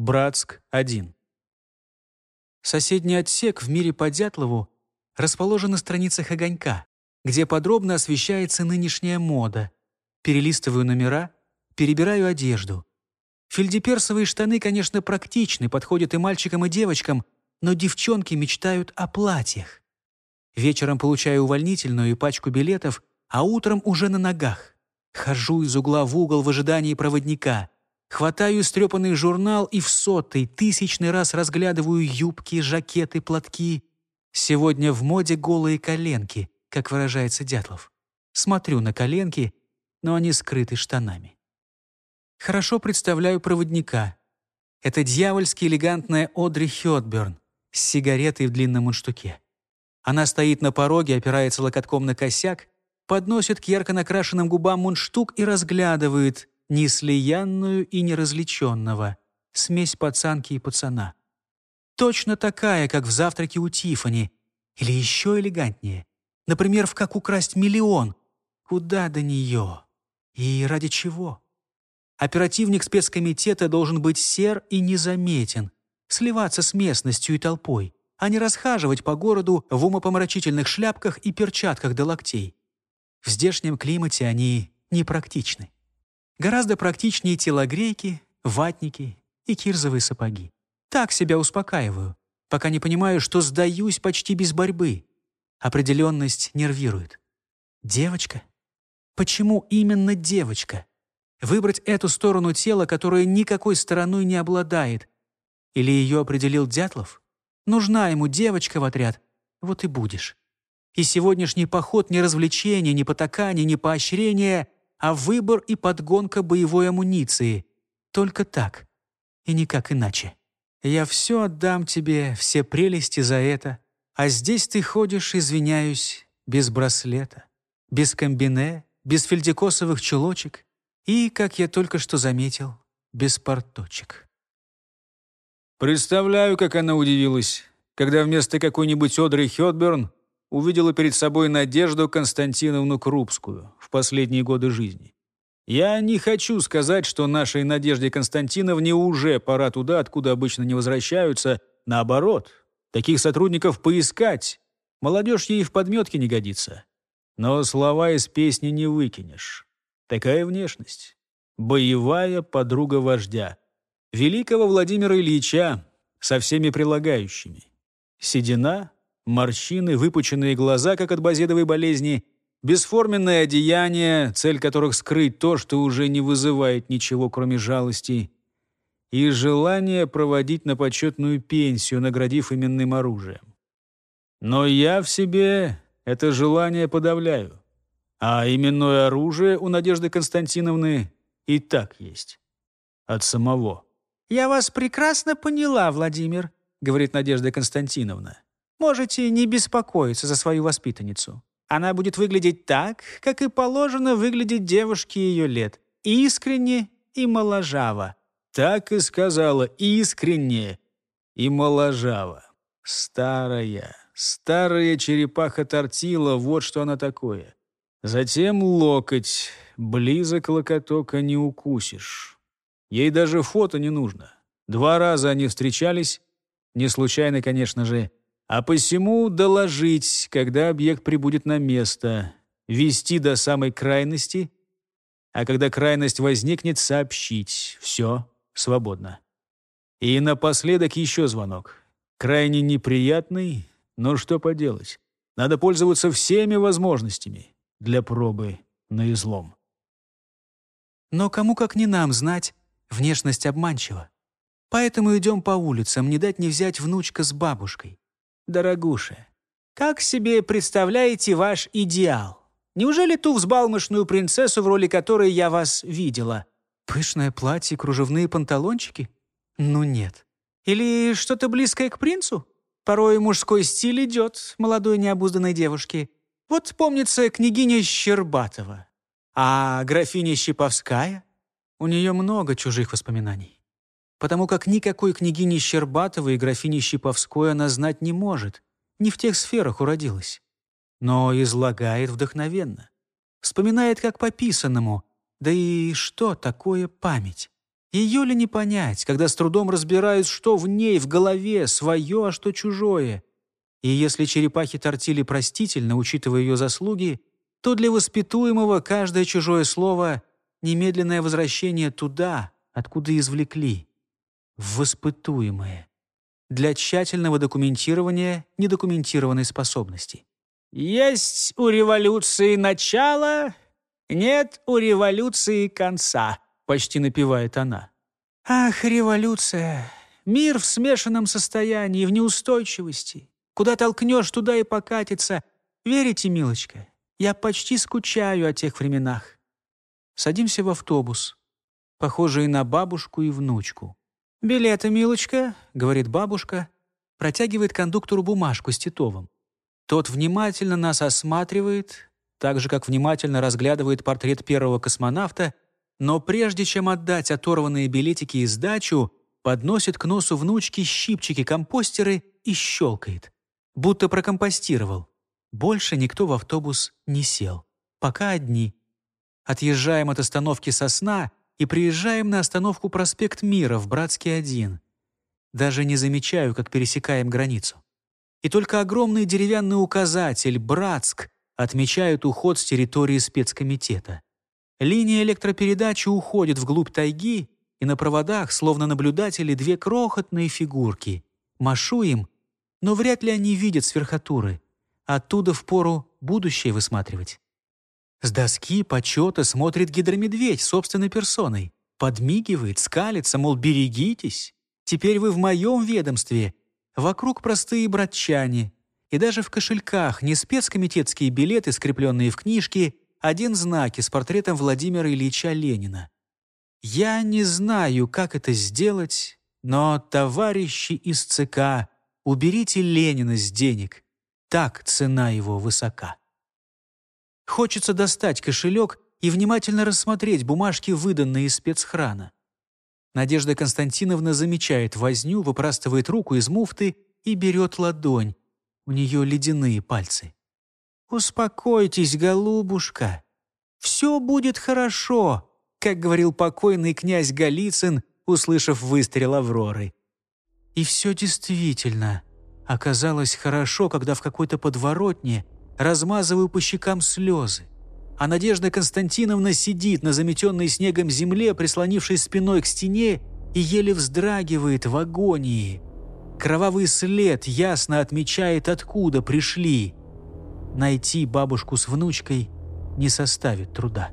Братск-1. Соседний отсек в мире по Дятлову расположен на страницах «Огонька», где подробно освещается нынешняя мода. Перелистываю номера, перебираю одежду. Фельдеперсовые штаны, конечно, практичны, подходят и мальчикам, и девочкам, но девчонки мечтают о платьях. Вечером получаю увольнительную и пачку билетов, а утром уже на ногах. Хожу из угла в угол в ожидании проводника. Хватаю истрепанный журнал и в сотый, тысячный раз разглядываю юбки, жакеты, платки. Сегодня в моде голые коленки, как выражается Дятлов. Смотрю на коленки, но они скрыты штанами. Хорошо представляю проводника. Это дьявольски элегантная Одри Хёдберн с сигаретой в длинном мундштуке. Она стоит на пороге, опирается локотком на косяк, подносит к ярко накрашенным губам мундштук и разглядывает неслиянную и неразличенного, смесь пацанки и пацана. Точно такая, как в «Завтраке у Тифани, или еще элегантнее. Например, в «Как украсть миллион». Куда до нее? И ради чего? Оперативник спецкомитета должен быть сер и незаметен, сливаться с местностью и толпой, а не расхаживать по городу в умопомрачительных шляпках и перчатках до локтей. В здешнем климате они непрактичны. Гораздо практичнее телогрейки, ватники и кирзовые сапоги. Так себя успокаиваю, пока не понимаю, что сдаюсь почти без борьбы. Определенность нервирует. Девочка? Почему именно девочка? Выбрать эту сторону тела, которая никакой стороной не обладает. Или ее определил Дятлов? Нужна ему девочка в отряд, вот и будешь. И сегодняшний поход не развлечение, не потакание, не поощрение, а выбор и подгонка боевой амуниции. Только так и никак иначе. Я все отдам тебе, все прелести за это, а здесь ты ходишь, извиняюсь, без браслета, без комбине, без фельдикосовых чулочек и, как я только что заметил, без порточек. Представляю, как она удивилась, когда вместо какой-нибудь Одри Хёдберн увидела перед собой Надежду Константиновну Крупскую в последние годы жизни. Я не хочу сказать, что нашей Надежде Константиновне уже пора туда, откуда обычно не возвращаются. Наоборот, таких сотрудников поискать. Молодежь ей в подметке не годится. Но слова из песни не выкинешь. Такая внешность. Боевая подруга вождя. Великого Владимира Ильича со всеми прилагающими. Седина, морщины, выпученные глаза, как от базедовой болезни, бесформенное одеяние, цель которых скрыть то, что уже не вызывает ничего, кроме жалости, и желание проводить на почетную пенсию, наградив именным оружием. Но я в себе это желание подавляю, а именное оружие у Надежды Константиновны и так есть. От самого. «Я вас прекрасно поняла, Владимир», — говорит Надежда Константиновна. Можете не беспокоиться за свою воспитанницу. Она будет выглядеть так, как и положено выглядеть девушке ее лет. Искренне и моложаво. Так и сказала, искренне и моложаво. Старая, старая черепаха тортила, вот что она такое. Затем локоть, близок локотока не укусишь. Ей даже фото не нужно. Два раза они встречались, не случайно, конечно же, а посему доложить, когда объект прибудет на место, вести до самой крайности, а когда крайность возникнет, сообщить. Все, свободно. И напоследок еще звонок. Крайне неприятный, но что поделать. Надо пользоваться всеми возможностями для пробы на излом. Но кому как не нам знать, внешность обманчива. Поэтому идем по улицам, не дать не взять внучка с бабушкой. Дорогуша, как себе представляете ваш идеал? Неужели ту взбалмошную принцессу, в роли которой я вас видела? Пышное платье, кружевные панталончики? Ну нет. Или что-то близкое к принцу? Порой мужской стиль идет молодой необузданной девушке. Вот помнится княгиня Щербатова. А графиня Щиповская? У нее много чужих воспоминаний потому как никакой княгини Щербатовой и графини Щиповской она знать не может, не в тех сферах уродилась. Но излагает вдохновенно. Вспоминает как по писанному. Да и что такое память? Ее ли не понять, когда с трудом разбираюсь, что в ней, в голове, свое, а что чужое? И если черепахи тортили простительно, учитывая ее заслуги, то для воспитуемого каждое чужое слово — немедленное возвращение туда, откуда извлекли. В воспитуемое. Для тщательного документирования недокументированной способности. «Есть у революции начало, нет у революции конца», — почти напевает она. «Ах, революция! Мир в смешанном состоянии, в неустойчивости. Куда толкнешь, туда и покатится. Верите, милочка? Я почти скучаю о тех временах. Садимся в автобус, похожие на бабушку и внучку. «Билеты, милочка», — говорит бабушка, протягивает кондуктору бумажку с Титовым. Тот внимательно нас осматривает, так же, как внимательно разглядывает портрет первого космонавта, но прежде чем отдать оторванные билетики и сдачу, подносит к носу внучки щипчики-компостеры и щелкает будто прокомпостировал. Больше никто в автобус не сел. Пока одни. Отъезжаем от остановки «Сосна» и приезжаем на остановку «Проспект Мира» в Братске 1. Даже не замечаю, как пересекаем границу. И только огромный деревянный указатель «Братск» отмечает уход с территории спецкомитета. Линия электропередачи уходит вглубь тайги, и на проводах, словно наблюдатели, две крохотные фигурки. Машу им — но вряд ли они видят сверхотуры. Оттуда впору будущее высматривать. С доски почета смотрит гидромедведь собственной персоной. Подмигивает, скалится, мол, берегитесь. Теперь вы в моем ведомстве. Вокруг простые братчане. И даже в кошельках не спецкомитетские билеты, скрепленные в книжке, один знаки с портретом Владимира Ильича Ленина. Я не знаю, как это сделать, но товарищи из ЦК Уберите Ленина с денег. Так цена его высока. Хочется достать кошелек и внимательно рассмотреть бумажки, выданные из спецхрана. Надежда Константиновна замечает возню, выпрастывает руку из муфты и берет ладонь. У нее ледяные пальцы. «Успокойтесь, голубушка. Все будет хорошо», как говорил покойный князь Голицын, услышав выстрел Авроры. И все действительно оказалось хорошо, когда в какой-то подворотне размазываю по щекам слезы. А Надежда Константиновна сидит на заметенной снегом земле, прислонившись спиной к стене, и еле вздрагивает в агонии. Кровавый след ясно отмечает, откуда пришли. Найти бабушку с внучкой не составит труда.